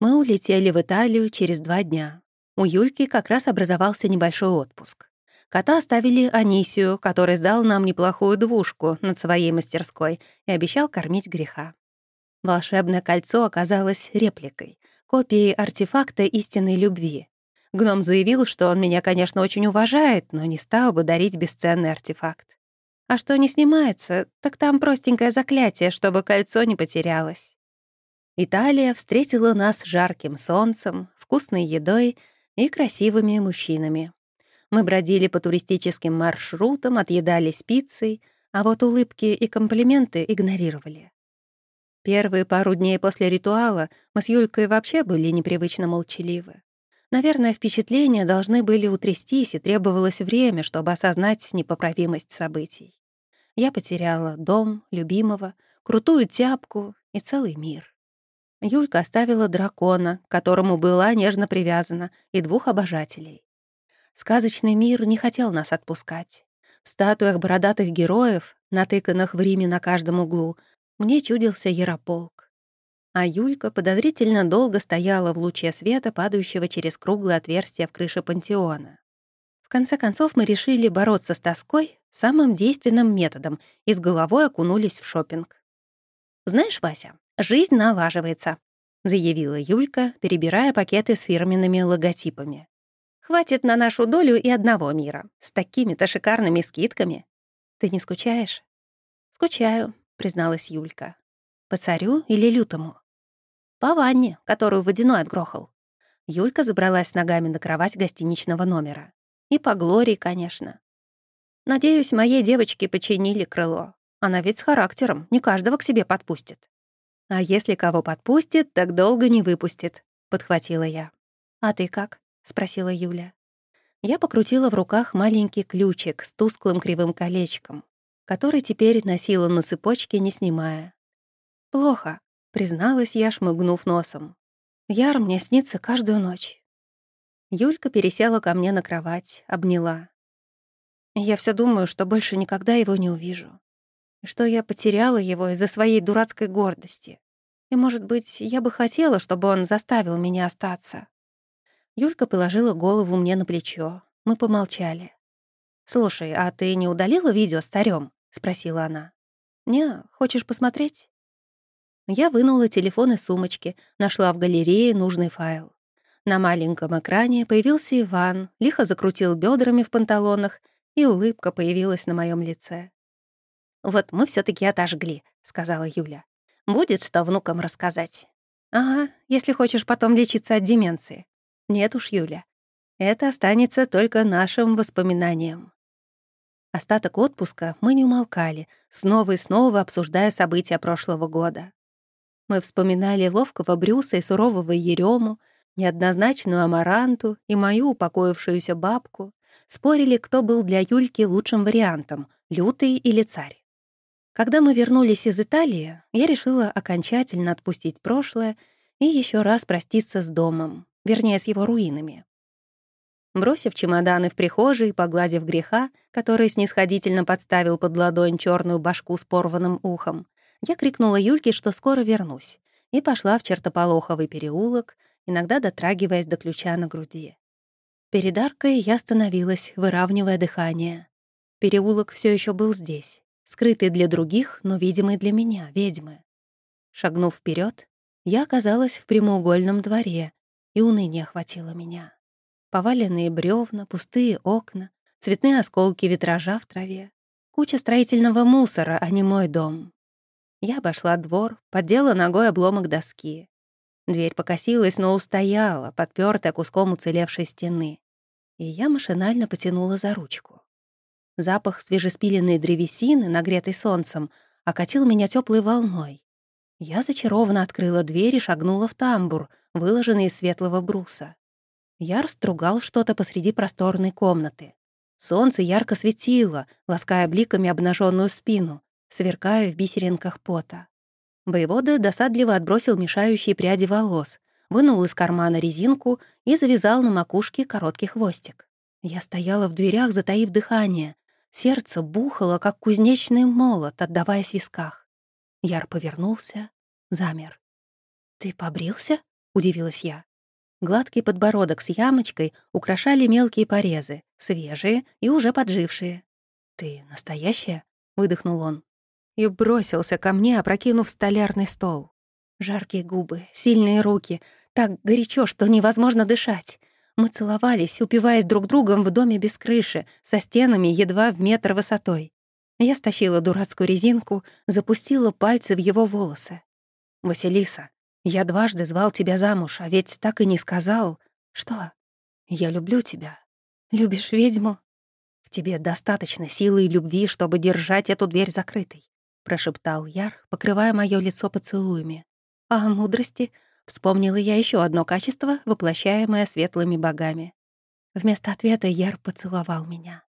Мы улетели в Италию через два дня. У Юльки как раз образовался небольшой отпуск. Кота оставили Анисию, который сдал нам неплохую двушку над своей мастерской и обещал кормить греха. Волшебное кольцо оказалось репликой, копией артефакта истинной любви. Гном заявил, что он меня, конечно, очень уважает, но не стал бы дарить бесценный артефакт. А что не снимается, так там простенькое заклятие, чтобы кольцо не потерялось. Италия встретила нас жарким солнцем, вкусной едой и красивыми мужчинами. Мы бродили по туристическим маршрутам, отъедали спицей, а вот улыбки и комплименты игнорировали. Первые пару дней после ритуала мы с Юлькой вообще были непривычно молчаливы. Наверное, впечатления должны были утрястись, и требовалось время, чтобы осознать непоправимость событий. Я потеряла дом, любимого, крутую тяпку и целый мир. Юлька оставила дракона, к которому была нежно привязана, и двух обожателей. Сказочный мир не хотел нас отпускать. В статуях бородатых героев, натыканных в Риме на каждом углу, мне чудился Ярополк. А Юлька подозрительно долго стояла в луче света, падающего через круглое отверстие в крыше пантеона. В конце концов мы решили бороться с тоской самым действенным методом и с головой окунулись в шопинг. «Знаешь, Вася, жизнь налаживается», — заявила Юлька, перебирая пакеты с фирменными логотипами. Хватит на нашу долю и одного мира. С такими-то шикарными скидками. Ты не скучаешь? Скучаю, призналась Юлька. По царю или лютому? По ванне, которую водяной отгрохал. Юлька забралась ногами на кровать гостиничного номера. И по Глории, конечно. Надеюсь, моей девочке починили крыло. Она ведь с характером, не каждого к себе подпустит. А если кого подпустит, так долго не выпустит, подхватила я. А ты как? спросила Юля. Я покрутила в руках маленький ключик с тусклым кривым колечком, который теперь носила на цепочке, не снимая. «Плохо», — призналась я, шмыгнув носом. «Яр мне снится каждую ночь». Юлька пересела ко мне на кровать, обняла. Я все думаю, что больше никогда его не увижу. Что я потеряла его из-за своей дурацкой гордости. И, может быть, я бы хотела, чтобы он заставил меня остаться. Юлька положила голову мне на плечо. Мы помолчали. «Слушай, а ты не удалила видео старём?» — спросила она. «Не, хочешь посмотреть?» Я вынула телефон из сумочки, нашла в галерее нужный файл. На маленьком экране появился Иван, лихо закрутил бедрами в панталонах, и улыбка появилась на моем лице. «Вот мы все таки отожгли», — сказала Юля. «Будет что внукам рассказать». «Ага, если хочешь потом лечиться от деменции. Нет уж, Юля. Это останется только нашим воспоминанием. Остаток отпуска мы не умолкали, снова и снова обсуждая события прошлого года. Мы вспоминали ловкого Брюса и сурового Ерему, неоднозначную Амаранту и мою упокоившуюся бабку, спорили, кто был для Юльки лучшим вариантом — лютый или царь. Когда мы вернулись из Италии, я решила окончательно отпустить прошлое и еще раз проститься с домом, вернее, с его руинами. Бросив чемоданы в прихожей и погладив греха, который снисходительно подставил под ладонь черную башку с порванным ухом, я крикнула Юльке, что скоро вернусь, и пошла в Чертополоховый переулок, иногда дотрагиваясь до ключа на груди. Перед аркой я остановилась, выравнивая дыхание. Переулок все еще был здесь, скрытый для других, но видимый для меня, ведьмы. Шагнув вперед, я оказалась в прямоугольном дворе, и уныние охватило меня. Поваленные бревна, пустые окна, цветные осколки витража в траве, куча строительного мусора, а не мой дом. Я обошла двор, поддела ногой обломок доски. Дверь покосилась, но устояла, подпёртая куском уцелевшей стены. И я машинально потянула за ручку. Запах свежеспиленной древесины, нагретой солнцем, окатил меня теплой волной. Я зачарованно открыла дверь и шагнула в тамбур, выложенный из светлого бруса. Яр стругал что-то посреди просторной комнаты. Солнце ярко светило, лаская бликами обнаженную спину, сверкая в бисеринках пота. Воевода досадливо отбросил мешающие пряди волос, вынул из кармана резинку и завязал на макушке короткий хвостик. Я стояла в дверях, затаив дыхание. Сердце бухало, как кузнечный молот, отдаваясь в висках. Яр повернулся, замер. «Ты побрился?» — удивилась я. Гладкий подбородок с ямочкой украшали мелкие порезы, свежие и уже поджившие. «Ты настоящая?» — выдохнул он. И бросился ко мне, опрокинув столярный стол. Жаркие губы, сильные руки, так горячо, что невозможно дышать. Мы целовались, упиваясь друг другом в доме без крыши, со стенами едва в метр высотой. Я стащила дурацкую резинку, запустила пальцы в его волосы. «Василиса, я дважды звал тебя замуж, а ведь так и не сказал. Что? Я люблю тебя. Любишь ведьму? В тебе достаточно силы и любви, чтобы держать эту дверь закрытой», — прошептал Яр, покрывая моё лицо поцелуями. «А мудрости?» Вспомнила я еще одно качество, воплощаемое светлыми богами. Вместо ответа Яр поцеловал меня.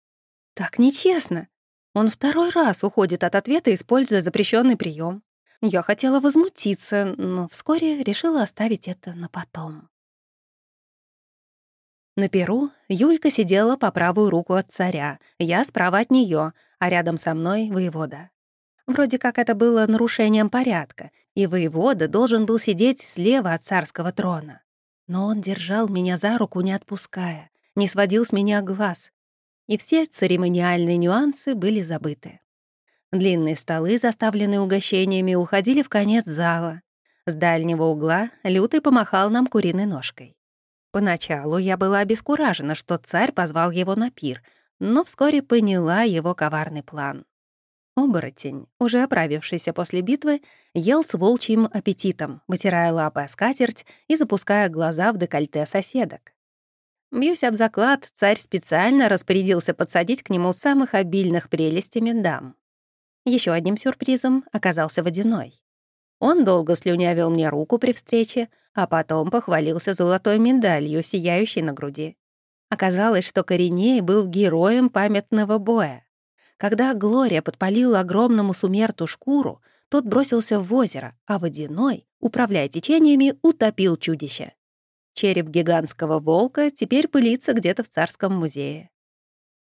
«Так нечестно!» Он второй раз уходит от ответа, используя запрещенный прием. Я хотела возмутиться, но вскоре решила оставить это на потом. На перу Юлька сидела по правую руку от царя, я справа от нее, а рядом со мной — воевода. Вроде как это было нарушением порядка, и воевода должен был сидеть слева от царского трона. Но он держал меня за руку, не отпуская, не сводил с меня глаз, и все церемониальные нюансы были забыты. Длинные столы, заставленные угощениями, уходили в конец зала. С дальнего угла Лютый помахал нам куриной ножкой. Поначалу я была обескуражена, что царь позвал его на пир, но вскоре поняла его коварный план. Оборотень, уже оправившийся после битвы, ел с волчьим аппетитом, вытирая лапы о скатерть и запуская глаза в декольте соседок. Бьюсь об заклад, царь специально распорядился подсадить к нему самых обильных прелестями дам. Еще одним сюрпризом оказался водяной. Он долго слюнявил мне руку при встрече, а потом похвалился золотой медалью, сияющей на груди. Оказалось, что Кореней был героем памятного боя. Когда Глория подпалила огромному сумерту шкуру, тот бросился в озеро, а водяной, управляя течениями, утопил чудище. Череп гигантского волка теперь пылится где-то в царском музее.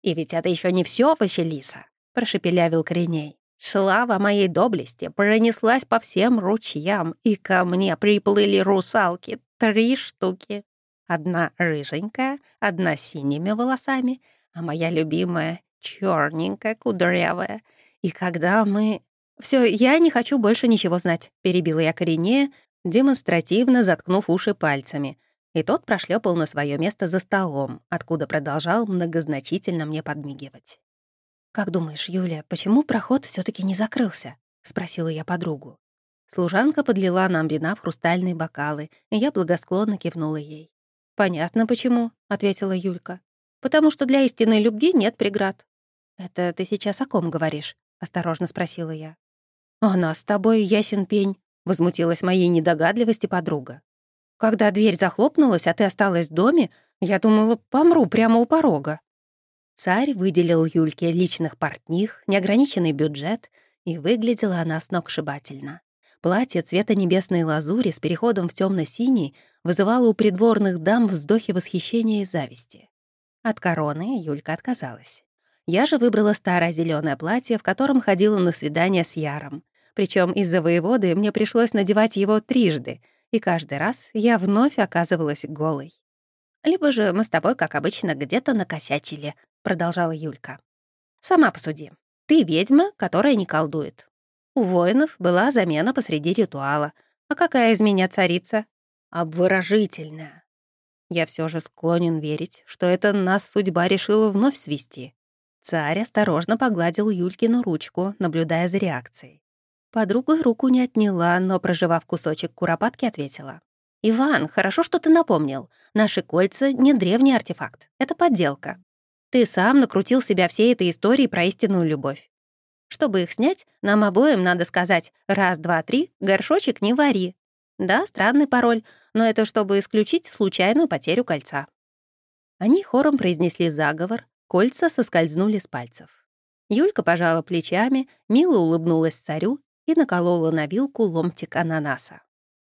«И ведь это еще не все, Василиса», — прошепелявил Кореней. «Слава моей доблести пронеслась по всем ручьям, и ко мне приплыли русалки, три штуки. Одна рыженькая, одна с синими волосами, а моя любимая черненькая, кудрявая. И когда мы... Все, я не хочу больше ничего знать», — перебила я Коренея, демонстративно заткнув уши пальцами — и тот прошлепал на свое место за столом, откуда продолжал многозначительно мне подмигивать. «Как думаешь, Юля, почему проход все таки не закрылся?» — спросила я подругу. Служанка подлила нам вина в хрустальные бокалы, и я благосклонно кивнула ей. «Понятно, почему», — ответила Юлька. «Потому что для истинной любви нет преград». «Это ты сейчас о ком говоришь?» — осторожно спросила я. «Она с тобой, ясен пень», — возмутилась моей недогадливости подруга. Когда дверь захлопнулась, а ты осталась в доме, я думала, помру прямо у порога. Царь выделил Юльке личных портних, неограниченный бюджет, и выглядела она сногсшибательно. Платье цвета небесной лазури с переходом в темно синий вызывало у придворных дам вздохи восхищения и зависти. От короны Юлька отказалась. Я же выбрала старое зеленое платье, в котором ходила на свидание с Яром. Причем из-за воеводы мне пришлось надевать его трижды, и каждый раз я вновь оказывалась голой. «Либо же мы с тобой, как обычно, где-то накосячили», — продолжала Юлька. «Сама посуди. Ты ведьма, которая не колдует. У воинов была замена посреди ритуала. А какая из меня царица? Обворожительная. Я все же склонен верить, что это нас судьба решила вновь свести. Царь осторожно погладил Юлькину ручку, наблюдая за реакцией. Подруга руку не отняла, но, проживав кусочек куропатки, ответила. «Иван, хорошо, что ты напомнил. Наши кольца — не древний артефакт. Это подделка. Ты сам накрутил себя всей этой историей про истинную любовь. Чтобы их снять, нам обоим надо сказать «раз, два, три, горшочек не вари». Да, странный пароль, но это чтобы исключить случайную потерю кольца. Они хором произнесли заговор, кольца соскользнули с пальцев. Юлька пожала плечами, мило улыбнулась царю и наколола на вилку ломтик ананаса.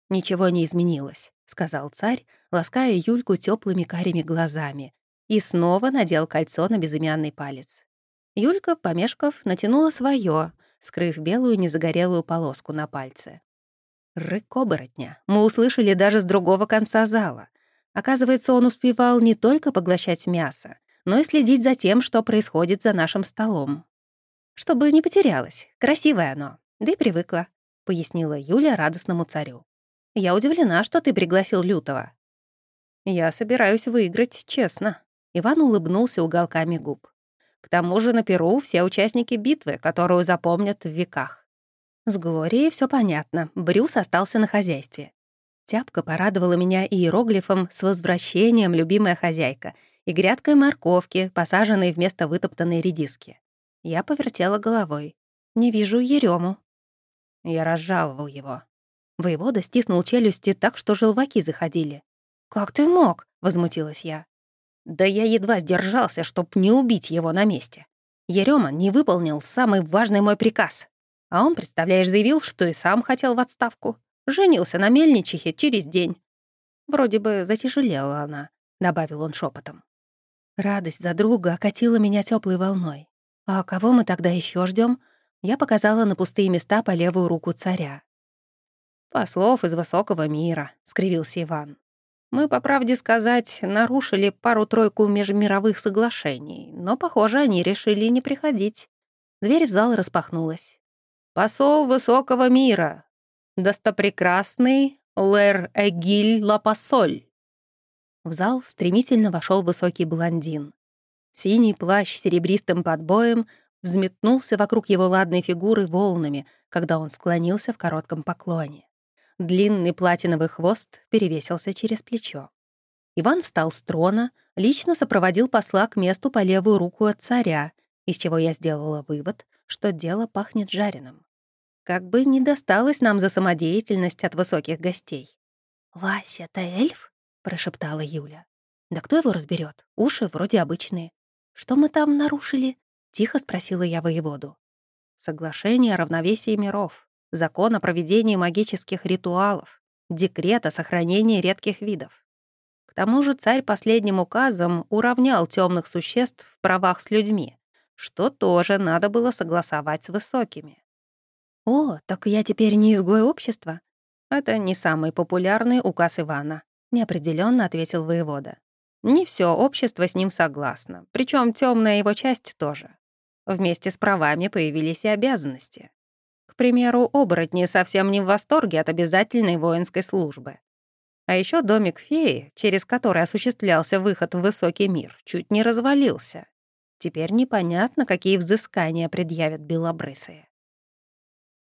«Ничего не изменилось», — сказал царь, лаская Юльку теплыми карими глазами, и снова надел кольцо на безымянный палец. Юлька, помешков, натянула свое, скрыв белую незагорелую полоску на пальце. Рык оборотня мы услышали даже с другого конца зала. Оказывается, он успевал не только поглощать мясо, но и следить за тем, что происходит за нашим столом. «Чтобы не потерялось. Красивое оно. Да и привыкла», — пояснила Юля радостному царю. «Я удивлена, что ты пригласил Лютого». «Я собираюсь выиграть, честно». Иван улыбнулся уголками губ. «К тому же на Перу все участники битвы, которую запомнят в веках». С Глорией все понятно. Брюс остался на хозяйстве. Тяпка порадовала меня иероглифом с возвращением любимая хозяйка и грядкой морковки, посаженной вместо вытоптанной редиски. Я повертела головой. «Не вижу Ерему». Я разжаловал его. Воевода стиснул челюсти так, что желваки заходили. «Как ты мог?» — возмутилась я. «Да я едва сдержался, чтоб не убить его на месте. Ерема не выполнил самый важный мой приказ. А он, представляешь, заявил, что и сам хотел в отставку. Женился на мельничихе через день. Вроде бы затяжелела она», — добавил он шепотом. Радость за друга окатила меня теплой волной. «А кого мы тогда еще ждем? Я показала на пустые места по левую руку царя. «Послов из высокого мира», — скривился Иван. «Мы, по правде сказать, нарушили пару-тройку межмировых соглашений, но, похоже, они решили не приходить». Дверь в зал распахнулась. «Посол высокого мира! Достопрекрасный Лэр Эгиль Лапасоль!» В зал стремительно вошел высокий блондин. Синий плащ с серебристым подбоем взметнулся вокруг его ладной фигуры волнами, когда он склонился в коротком поклоне. Длинный платиновый хвост перевесился через плечо. Иван встал с трона, лично сопроводил посла к месту по левую руку от царя, из чего я сделала вывод, что дело пахнет жареным. Как бы не досталось нам за самодеятельность от высоких гостей. «Вася, это эльф?» — прошептала Юля. «Да кто его разберет? Уши вроде обычные. «Что мы там нарушили?» — тихо спросила я воеводу. «Соглашение о равновесии миров, закон о проведении магических ритуалов, декрет о сохранении редких видов. К тому же царь последним указом уравнял темных существ в правах с людьми, что тоже надо было согласовать с высокими. «О, так я теперь не изгой общества?» «Это не самый популярный указ Ивана», — неопределенно ответил воевода. Не все общество с ним согласно, причем темная его часть тоже. Вместе с правами появились и обязанности. К примеру, оборотни совсем не в восторге от обязательной воинской службы. А еще домик феи, через который осуществлялся выход в высокий мир, чуть не развалился. Теперь непонятно, какие взыскания предъявят белобрысые.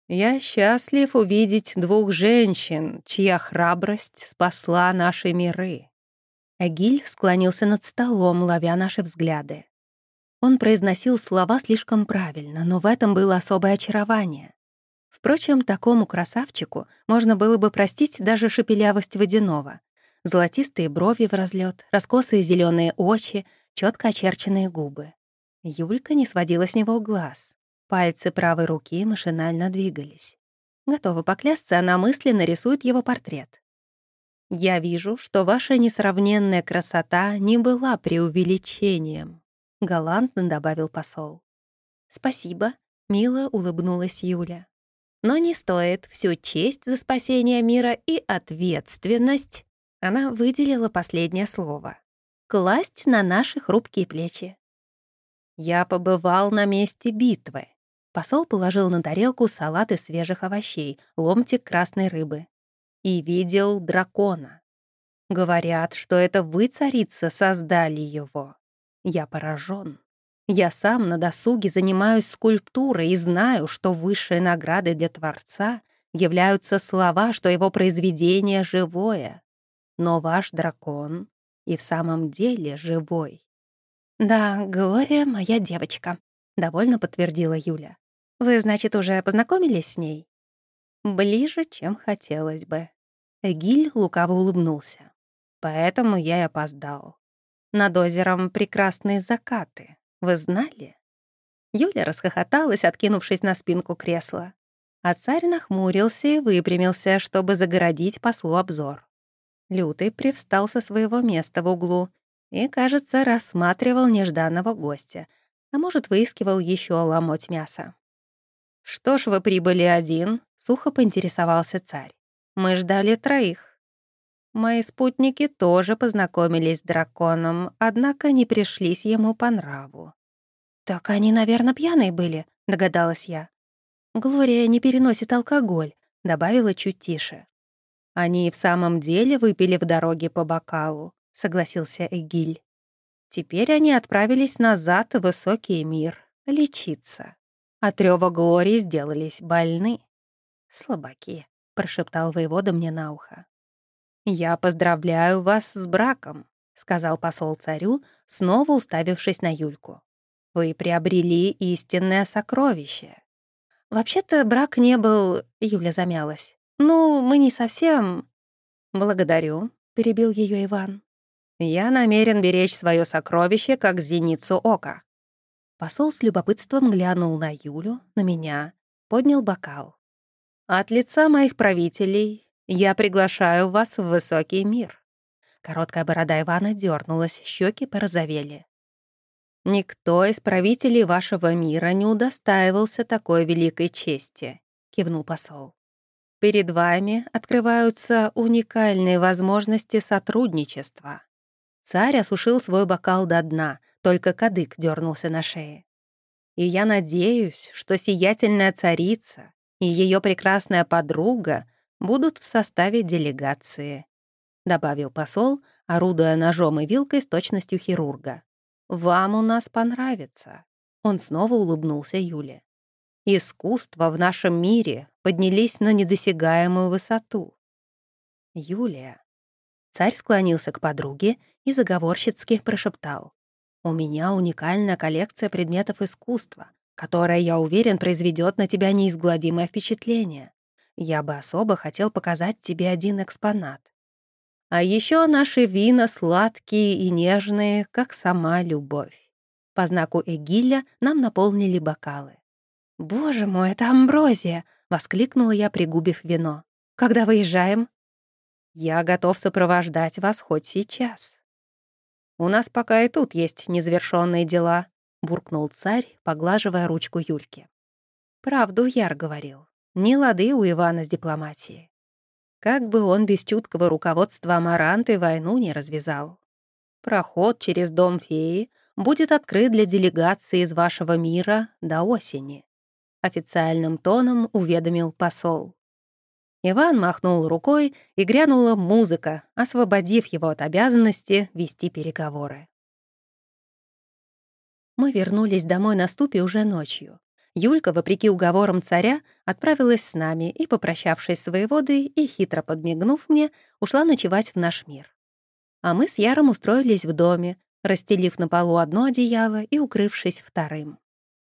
Я счастлив увидеть двух женщин, чья храбрость спасла наши миры. Агиль склонился над столом, ловя наши взгляды. Он произносил слова слишком правильно, но в этом было особое очарование. Впрочем, такому красавчику можно было бы простить даже шепелявость водяного. Золотистые брови в разлет, раскосые зеленые очи, четко очерченные губы. Юлька не сводила с него глаз. Пальцы правой руки машинально двигались. Готова поклясться, она мысленно рисует его портрет. Я вижу, что ваша несравненная красота не была преувеличением», — галантно добавил посол. «Спасибо», — мило улыбнулась Юля. «Но не стоит всю честь за спасение мира и ответственность», — она выделила последнее слово, «класть на наши хрупкие плечи». «Я побывал на месте битвы», Посол положил на тарелку салат из свежих овощей, ломтик красной рыбы и видел дракона. Говорят, что это вы, царица, создали его. Я поражен. Я сам на досуге занимаюсь скульптурой и знаю, что высшей наградой для Творца являются слова, что его произведение живое. Но ваш дракон и в самом деле живой. «Да, Глория моя девочка», — довольно подтвердила Юля. «Вы, значит, уже познакомились с ней?» «Ближе, чем хотелось бы», Эгиль лукаво улыбнулся. «Поэтому я и опоздал. Над озером прекрасные закаты. Вы знали?» Юля расхохоталась, откинувшись на спинку кресла. А царь нахмурился и выпрямился, чтобы загородить послу обзор. Лютый привстал со своего места в углу и, кажется, рассматривал нежданного гостя, а может, выискивал еще ломоть мяса. «Что ж вы прибыли один?» — сухо поинтересовался царь. Мы ждали троих. Мои спутники тоже познакомились с драконом, однако не пришлись ему по нраву. «Так они, наверное, пьяные были», — догадалась я. «Глория не переносит алкоголь», — добавила чуть тише. «Они и в самом деле выпили в дороге по бокалу», — согласился Эгиль. Теперь они отправились назад в высокий мир лечиться. От рёва Глории сделались больны. «Слабаки», — прошептал воевода мне на ухо. «Я поздравляю вас с браком», — сказал посол царю, снова уставившись на Юльку. «Вы приобрели истинное сокровище». «Вообще-то брак не был...» — Юля замялась. «Ну, мы не совсем...» «Благодарю», — перебил ее Иван. «Я намерен беречь свое сокровище, как зеницу ока». Посол с любопытством глянул на Юлю, на меня, поднял бокал. «От лица моих правителей я приглашаю вас в высокий мир». Короткая борода Ивана дернулась, щеки порозовели. «Никто из правителей вашего мира не удостаивался такой великой чести», — кивнул посол. «Перед вами открываются уникальные возможности сотрудничества». Царь осушил свой бокал до дна, только кадык дернулся на шее. «И я надеюсь, что сиятельная царица и ее прекрасная подруга будут в составе делегации», — добавил посол, орудуя ножом и вилкой с точностью хирурга. «Вам у нас понравится». Он снова улыбнулся Юле. «Искусства в нашем мире поднялись на недосягаемую высоту». «Юлия». Царь склонился к подруге и заговорщицки прошептал. «У меня уникальная коллекция предметов искусства, которая, я уверен, произведет на тебя неизгладимое впечатление. Я бы особо хотел показать тебе один экспонат. А еще наши вина сладкие и нежные, как сама любовь. По знаку Эгиля нам наполнили бокалы. «Боже мой, это амброзия!» — воскликнула я, пригубив вино. «Когда выезжаем?» «Я готов сопровождать вас хоть сейчас». «У нас пока и тут есть незавершенные дела», буркнул царь, поглаживая ручку Юльки. Правду Яр говорил. Не лады у Ивана с дипломатией. Как бы он без чуткого руководства Амаранты войну не развязал. Проход через дом феи будет открыт для делегации из вашего мира до осени. Официальным тоном уведомил посол. Иван махнул рукой, и грянула музыка, освободив его от обязанности вести переговоры. Мы вернулись домой на ступе уже ночью. Юлька, вопреки уговорам царя, отправилась с нами и, попрощавшись с воеводой и хитро подмигнув мне, ушла ночевать в наш мир. А мы с Яром устроились в доме, расстелив на полу одно одеяло и укрывшись вторым.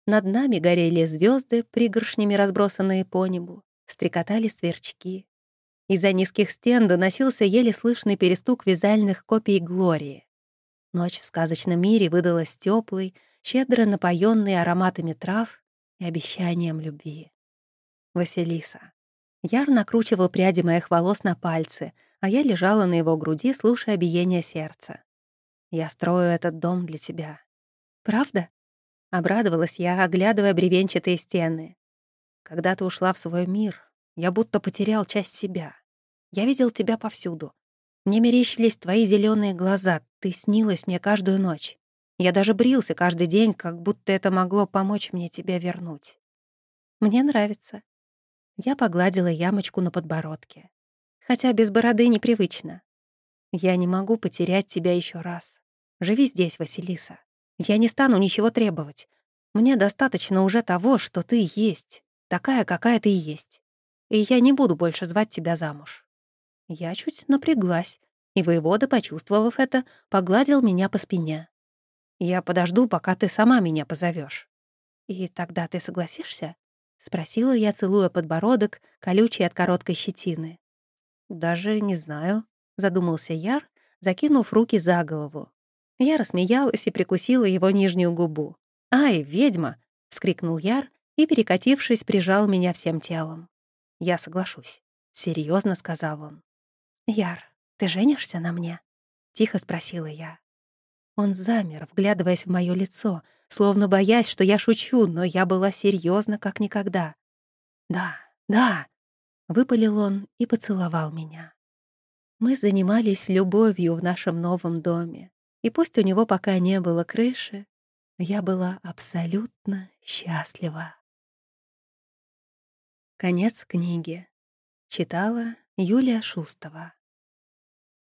Над нами горели звезды, пригоршнями разбросанные по небу, стрекотали сверчки. Из-за низких стен доносился еле слышный перестук вязальных копий Глории. Ночь в сказочном мире выдалась теплой, щедро напоенной ароматами трав и обещанием любви. Василиса. Яр накручивал пряди моих волос на пальцы, а я лежала на его груди, слушая биение сердца. «Я строю этот дом для тебя». «Правда?» — обрадовалась я, оглядывая бревенчатые стены. «Когда ты ушла в свой мир, я будто потерял часть себя. Я видел тебя повсюду, мне мерещились твои зеленые глаза, ты снилась мне каждую ночь. Я даже брился каждый день, как будто это могло помочь мне тебя вернуть. Мне нравится. Я погладила ямочку на подбородке. Хотя без бороды непривычно. Я не могу потерять тебя еще раз. Живи здесь, Василиса. Я не стану ничего требовать. Мне достаточно уже того, что ты есть, такая, какая ты есть. И я не буду больше звать тебя замуж. Я чуть напряглась, и воевода, почувствовав это, погладил меня по спине. «Я подожду, пока ты сама меня позовешь. «И тогда ты согласишься?» — спросила я, целуя подбородок, колючий от короткой щетины. «Даже не знаю», — задумался Яр, закинув руки за голову. Я рассмеялась и прикусила его нижнюю губу. «Ай, ведьма!» — вскрикнул Яр и, перекатившись, прижал меня всем телом. «Я соглашусь», — серьезно сказал он. «Яр, ты женишься на мне?» — тихо спросила я. Он замер, вглядываясь в моё лицо, словно боясь, что я шучу, но я была серьезна как никогда. «Да, да», Выпалил он и поцеловал меня. Мы занимались любовью в нашем новом доме. И пусть у него пока не было крыши, я была абсолютно счастлива. Конец книги. Читала Юлия Шустова.